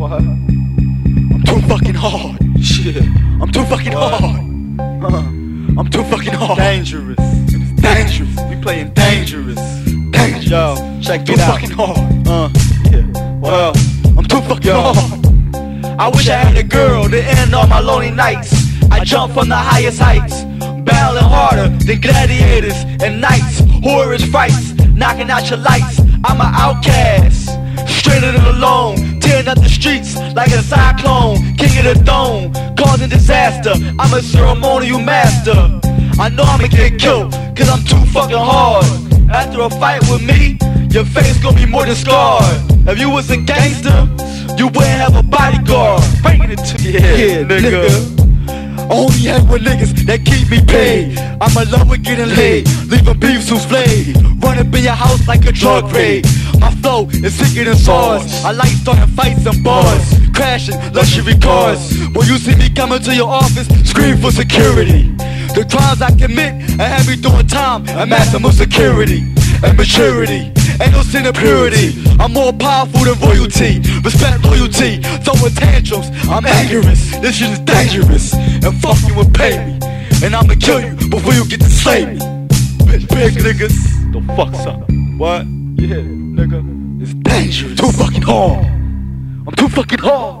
What? I'm too fucking hard. Shit. I'm too fucking What? hard. Uh, I'm too fucking hard. dangerous. Dangerous. We playing dangerous. Dangerous. Yo, check Too it out. fucking hard. Uh, yeah. Well, I'm too fucking Yo. hard. I wish I had a girl to end all my lonely nights. I jump from the highest heights, battling harder than gladiators and knights. Horrors frights, knocking out your lights. I'm an outcast, like a cyclone. King of the throne, causing disaster. I'm a ceremonial master. I know I'ma get killed, cause I'm too fucking hard. After a fight with me, your face gonna be more than scarred. If you was a gangster, you wouldn't have a bodyguard. Bringing it to me, Yeah, nigga. Only hang with niggas that keep me paid. I'm in love with getting laid, leaving beef souffle. Run up in your house like a drug raid. My flow is sicker than SARS. I like starting fights and bars, crashing luxury cars. When you see me coming to your office, scream for security. The crimes I commit and have me doing time and maximum security and maturity. Ain't no sin of purity. I'm more powerful than royalty. Respect loyalty. Throwing tantrums. I'm dangerous. This shit is dangerous. And fuck you will pay me. And I'ma kill you before you get to slay me. Bitch, big niggas. The fuck's up? What? Yeah, nigga. It's dangerous. Too fucking hard. I'm too fucking hard.